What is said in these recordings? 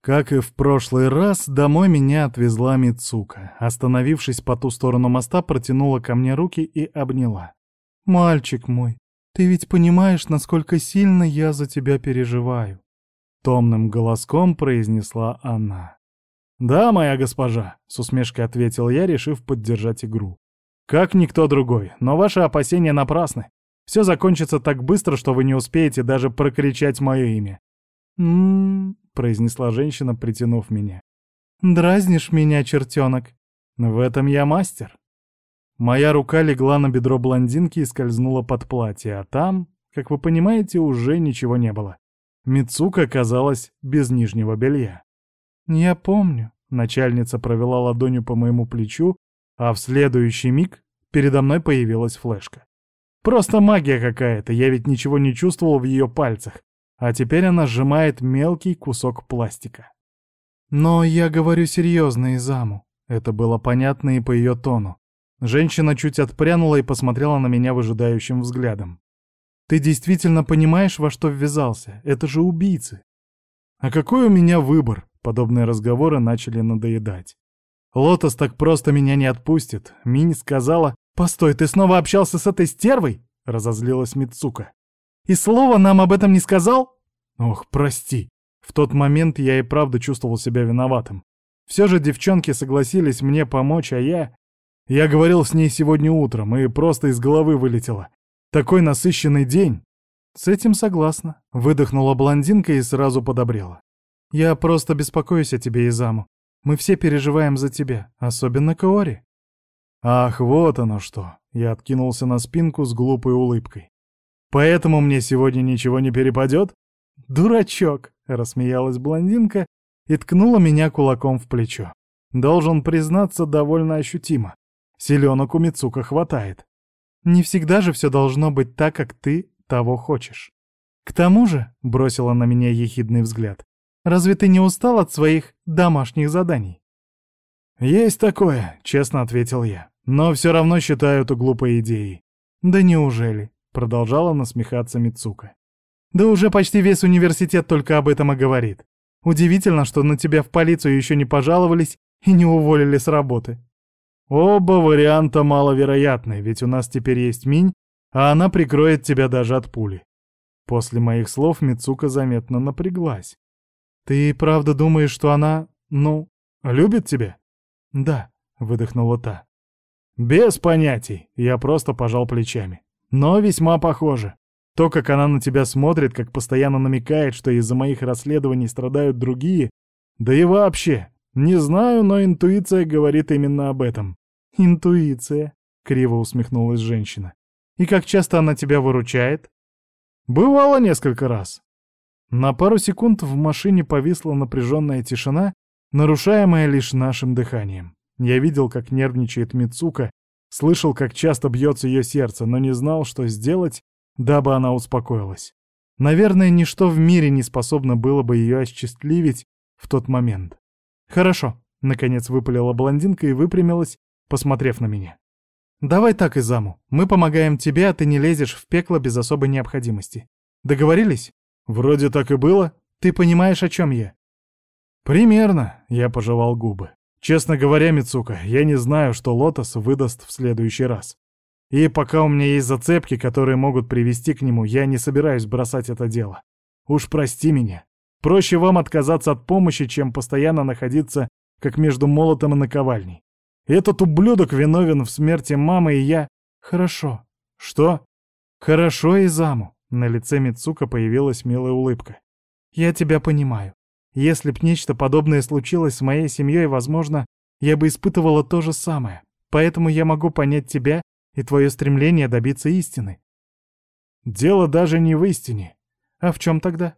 Как и в прошлый раз, домой меня отвезла Мицука. Остановившись по ту сторону моста, протянула ко мне руки и обняла. «Мальчик мой, ты ведь понимаешь, насколько сильно я за тебя переживаю?» Томным голоском произнесла она. «Да, моя госпожа», — с усмешкой ответил я, решив поддержать игру. «Как никто другой, но ваши опасения напрасны. Все закончится так быстро, что вы не успеете даже прокричать мое имя». «М-м-м», произнесла женщина, притянув меня. «Дразнишь меня, чертенок?» «В этом я мастер». Моя рука легла на бедро блондинки и скользнула под платье, а там, как вы понимаете, уже ничего не было. Мицука оказалась без нижнего белья. «Я помню», — начальница провела ладонью по моему плечу, а в следующий миг передо мной появилась флешка. Просто магия какая-то, я ведь ничего не чувствовал в ее пальцах, а теперь она сжимает мелкий кусок пластика. Но я говорю серьезно, Изаму. Это было понятно и по ее тону. Женщина чуть отпрянула и посмотрела на меня выжидающим взглядом. «Ты действительно понимаешь, во что ввязался? Это же убийцы!» «А какой у меня выбор?» Подобные разговоры начали надоедать. «Лотос так просто меня не отпустит. Мини сказала...» «Постой, ты снова общался с этой стервой?» — разозлилась Мицука. «И слова нам об этом не сказал?» «Ох, прости. В тот момент я и правда чувствовал себя виноватым. Все же девчонки согласились мне помочь, а я... Я говорил с ней сегодня утром, и просто из головы вылетело. Такой насыщенный день. С этим согласна. Выдохнула блондинка и сразу подобрела. Я просто беспокоюсь о тебе, Изаму. Мы все переживаем за тебя, особенно Каори. Ах, вот оно что. Я откинулся на спинку с глупой улыбкой. Поэтому мне сегодня ничего не перепадет? Дурачок, рассмеялась блондинка и ткнула меня кулаком в плечо. Должен признаться, довольно ощутимо. Селенок у Мицука хватает. Не всегда же все должно быть так, как ты того хочешь. К тому же, — бросила на меня ехидный взгляд, — разве ты не устал от своих домашних заданий? Есть такое, — честно ответил я, — но все равно считаю это глупой идеей. Да неужели? — продолжала насмехаться Мицука. Да уже почти весь университет только об этом и говорит. Удивительно, что на тебя в полицию еще не пожаловались и не уволили с работы. Оба варианта маловероятны, ведь у нас теперь есть Минь, а она прикроет тебя даже от пули. После моих слов Мицука заметно напряглась. «Ты правда думаешь, что она, ну, любит тебя?» «Да», — выдохнула та. «Без понятий», — я просто пожал плечами. «Но весьма похоже. То, как она на тебя смотрит, как постоянно намекает, что из-за моих расследований страдают другие, да и вообще, не знаю, но интуиция говорит именно об этом. Интуиция, криво усмехнулась женщина. И как часто она тебя выручает? Бывало несколько раз. На пару секунд в машине повисла напряженная тишина, нарушаемая лишь нашим дыханием. Я видел, как нервничает Мицука, слышал, как часто бьется ее сердце, но не знал, что сделать, дабы она успокоилась. Наверное, ничто в мире не способно было бы ее осчастливить в тот момент. «Хорошо», — наконец выпалила блондинка и выпрямилась, посмотрев на меня. «Давай так, Изаму. Мы помогаем тебе, а ты не лезешь в пекло без особой необходимости. Договорились?» «Вроде так и было. Ты понимаешь, о чем я?» «Примерно», — я пожевал губы. «Честно говоря, Мицука, я не знаю, что Лотос выдаст в следующий раз. И пока у меня есть зацепки, которые могут привести к нему, я не собираюсь бросать это дело. Уж прости меня. Проще вам отказаться от помощи, чем постоянно находиться как между молотом и наковальней. Этот ублюдок виновен в смерти мамы, и я... Хорошо. Что? Хорошо, Изаму. На лице Мицука появилась милая улыбка. Я тебя понимаю. Если б нечто подобное случилось с моей семьей, возможно, я бы испытывала то же самое. Поэтому я могу понять тебя и твое стремление добиться истины. Дело даже не в истине. А в чем тогда?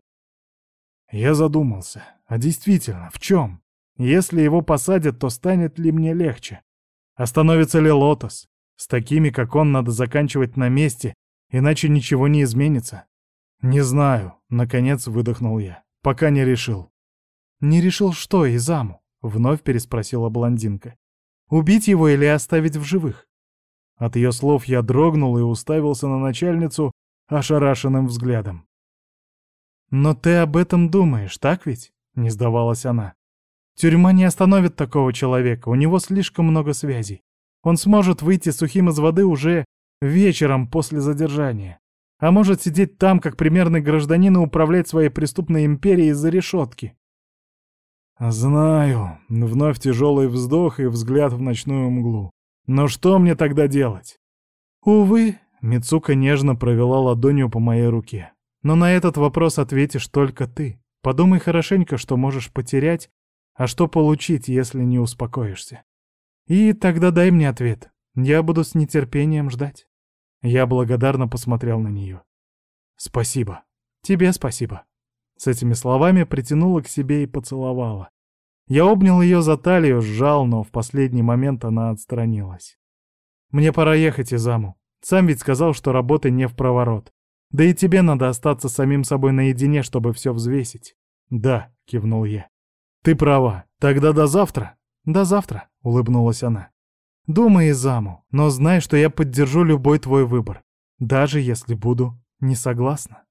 Я задумался. А действительно, в чем? Если его посадят, то станет ли мне легче? Остановится ли Лотос? С такими, как он, надо заканчивать на месте, иначе ничего не изменится. Не знаю, наконец выдохнул я. Пока не решил. Не решил что, Изаму? Вновь переспросила блондинка. Убить его или оставить в живых? От ее слов я дрогнул и уставился на начальницу ошарашенным взглядом. «Но ты об этом думаешь, так ведь?» — не сдавалась она. «Тюрьма не остановит такого человека, у него слишком много связей. Он сможет выйти сухим из воды уже вечером после задержания. А может сидеть там, как примерный гражданин, и управлять своей преступной империей из-за решетки. Знаю. Вновь тяжелый вздох и взгляд в ночную мглу. Но что мне тогда делать? Увы, Мицука нежно провела ладонью по моей руке. Но на этот вопрос ответишь только ты. Подумай хорошенько, что можешь потерять, а что получить, если не успокоишься. И тогда дай мне ответ. Я буду с нетерпением ждать. Я благодарно посмотрел на нее. «Спасибо. Тебе спасибо». С этими словами притянула к себе и поцеловала. Я обнял ее за талию, сжал, но в последний момент она отстранилась. «Мне пора ехать, Изаму. Сам ведь сказал, что работы не в проворот. Да и тебе надо остаться самим собой наедине, чтобы все взвесить». «Да», — кивнул я. «Ты права. Тогда до завтра?» «До завтра», — улыбнулась она. Думай, заму, но знай, что я поддержу любой твой выбор, даже если буду не согласна.